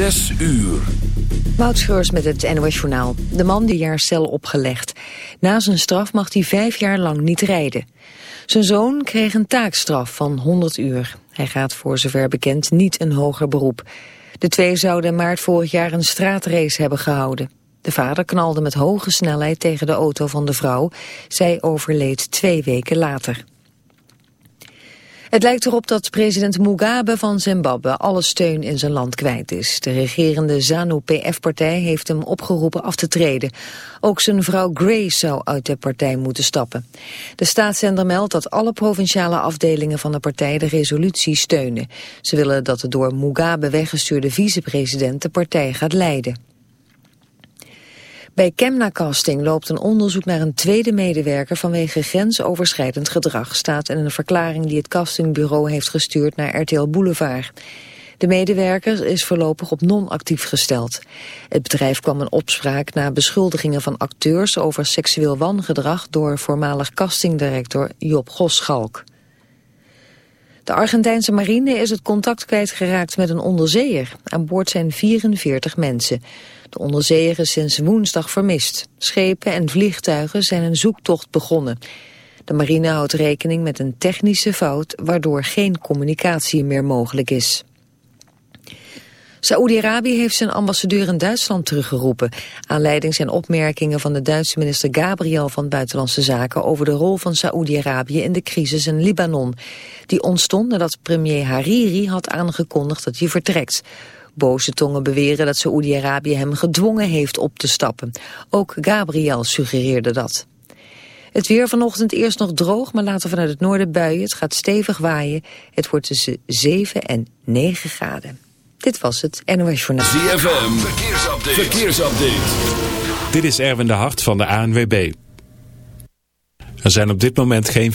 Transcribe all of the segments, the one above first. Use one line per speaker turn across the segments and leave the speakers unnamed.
Zes uur.
Moutscheurs met het NOS Journaal. De man die jaar cel opgelegd. Na zijn straf mag hij vijf jaar lang niet rijden. Zijn zoon kreeg een taakstraf van 100 uur. Hij gaat voor zover bekend niet een hoger beroep. De twee zouden maart vorig jaar een straatrace hebben gehouden. De vader knalde met hoge snelheid tegen de auto van de vrouw. Zij overleed twee weken later. Het lijkt erop dat president Mugabe van Zimbabwe alle steun in zijn land kwijt is. De regerende ZANU-PF-partij heeft hem opgeroepen af te treden. Ook zijn vrouw Grace zou uit de partij moeten stappen. De staatszender meldt dat alle provinciale afdelingen van de partij de resolutie steunen. Ze willen dat de door Mugabe weggestuurde vicepresident de partij gaat leiden. Bij Kemna Casting loopt een onderzoek naar een tweede medewerker vanwege grensoverschrijdend gedrag, staat in een verklaring die het castingbureau heeft gestuurd naar RTL Boulevard. De medewerker is voorlopig op non-actief gesteld. Het bedrijf kwam in opspraak na beschuldigingen van acteurs over seksueel wangedrag door voormalig castingdirector Job Goschalk. De Argentijnse marine is het contact kwijtgeraakt met een onderzeeër. Aan boord zijn 44 mensen. De onderzeeër is sinds woensdag vermist. Schepen en vliegtuigen zijn een zoektocht begonnen. De marine houdt rekening met een technische fout... waardoor geen communicatie meer mogelijk is. Saoedi-Arabië heeft zijn ambassadeur in Duitsland teruggeroepen. Aanleiding zijn opmerkingen van de Duitse minister Gabriel van Buitenlandse Zaken... over de rol van Saoedi-Arabië in de crisis in Libanon. Die ontstond nadat premier Hariri had aangekondigd dat hij vertrekt. Boze tongen beweren dat Saoedi-Arabië hem gedwongen heeft op te stappen. Ook Gabriel suggereerde dat. Het weer vanochtend eerst nog droog, maar later vanuit het noorden buien. Het gaat stevig waaien. Het wordt tussen 7 en 9 graden. Dit was het NOS Journaal.
ZFM, verkeersupdate. verkeersupdate.
Dit is Erwin de Hart van de ANWB. Er zijn op dit moment geen...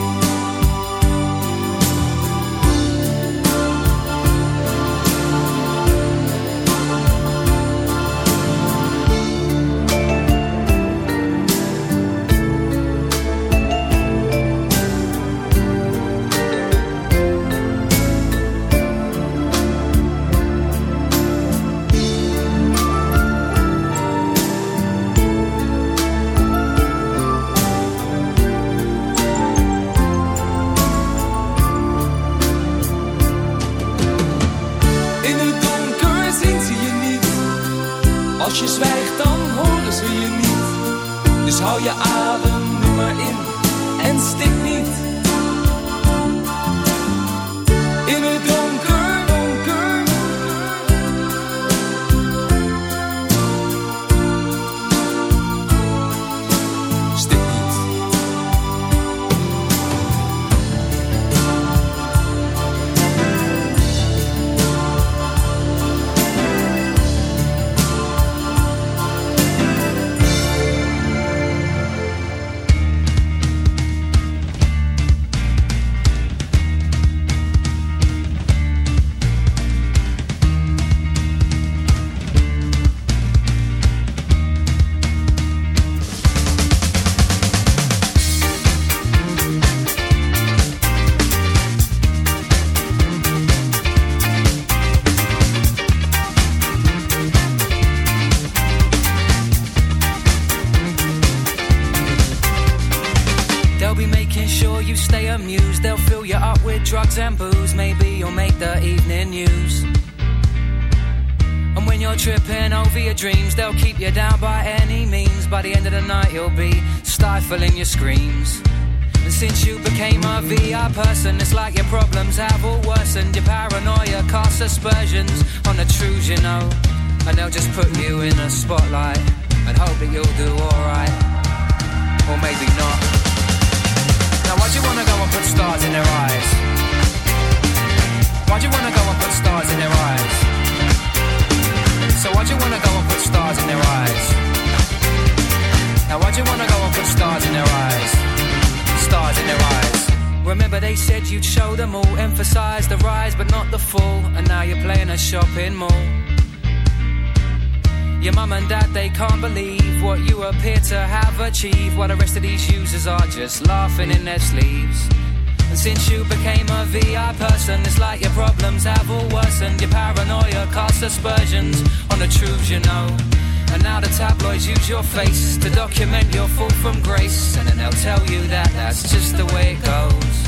you that that's just the way it goes.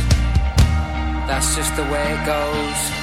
That's just the way it goes.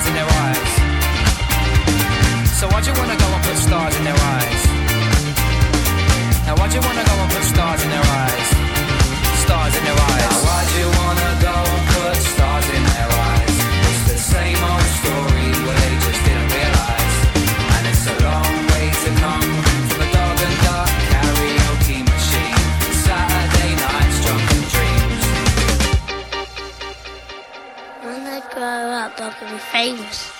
stars in their eyes? So why'd you wanna go and put stars in their eyes? Now why'd you wanna go and put stars in their eyes?
Famous.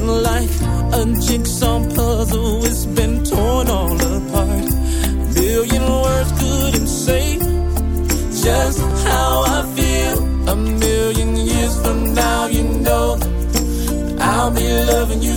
And like a jigsaw puzzle, it's been torn all apart. A million words couldn't say just how I feel. A million years from now, you know, I'll be loving you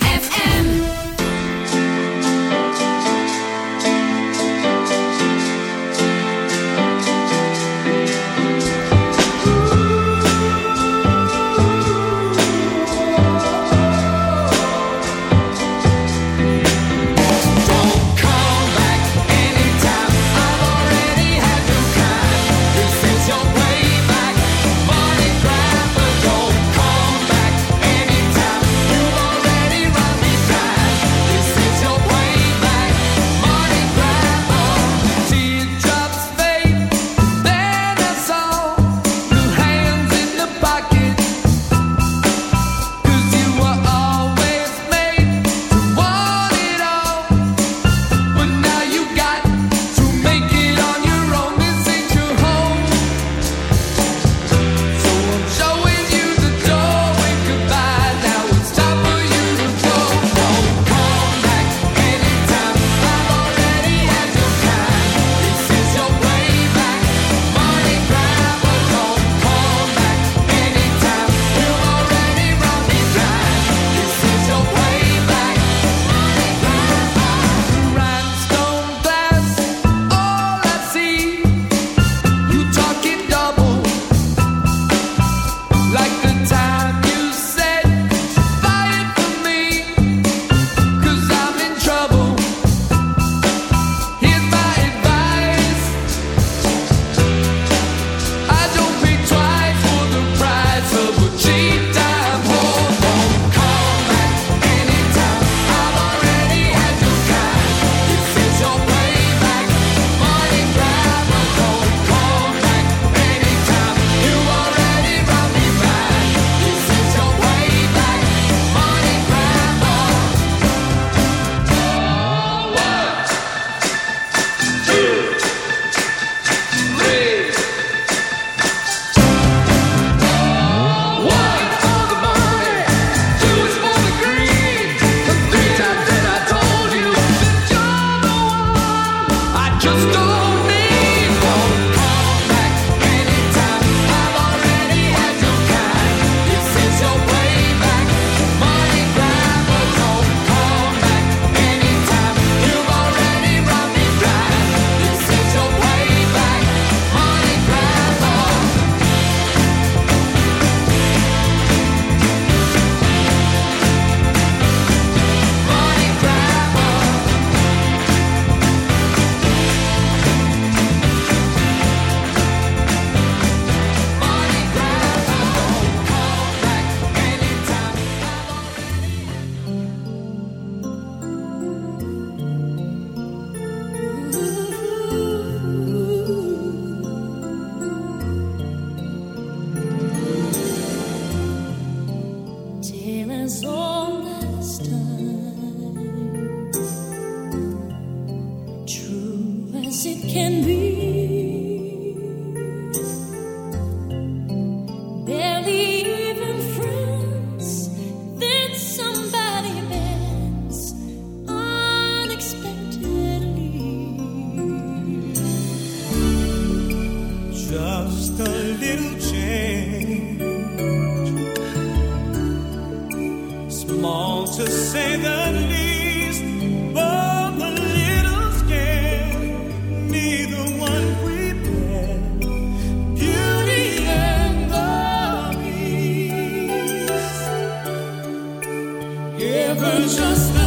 never just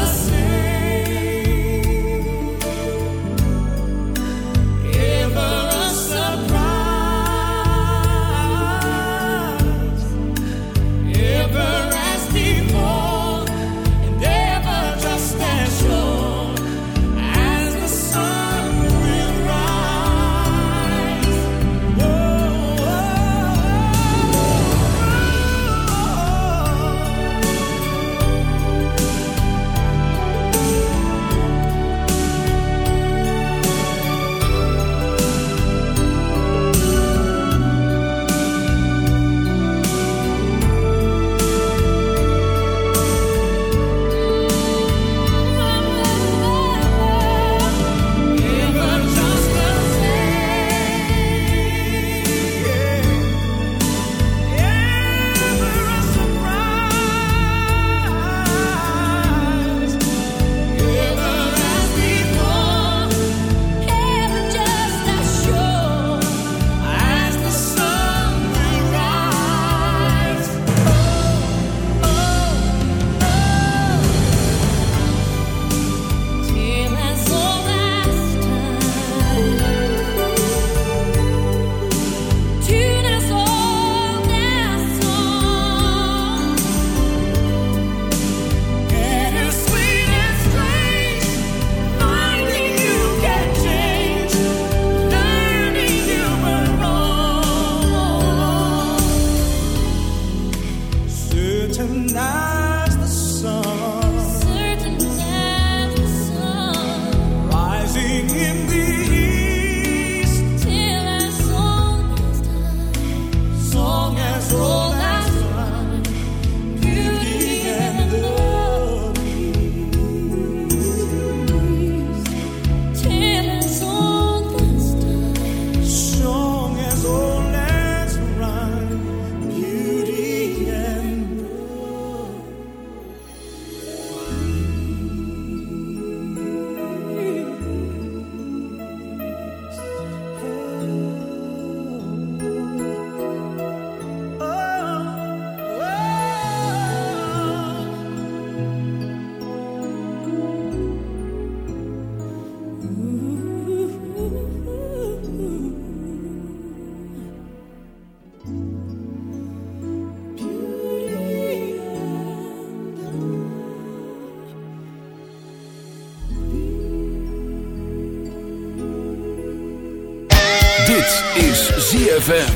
ZFM.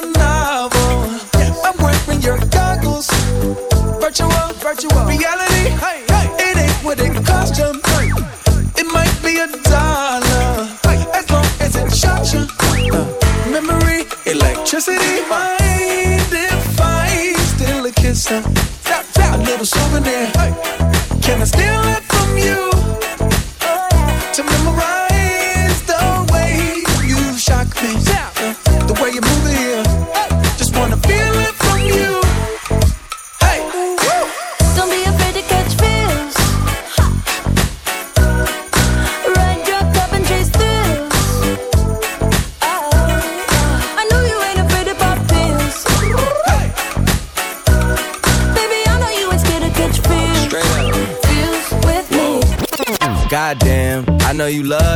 Sucker for your novel. I'm wearing your goggles. Virtual, virtual reality. Hey, hey, it ain't what it cost you. It might be a dollar, as long as it shocks you. Uh, memory, electricity. Mind if I steal a kiss? Uh, a little souvenir. Can I steal you
love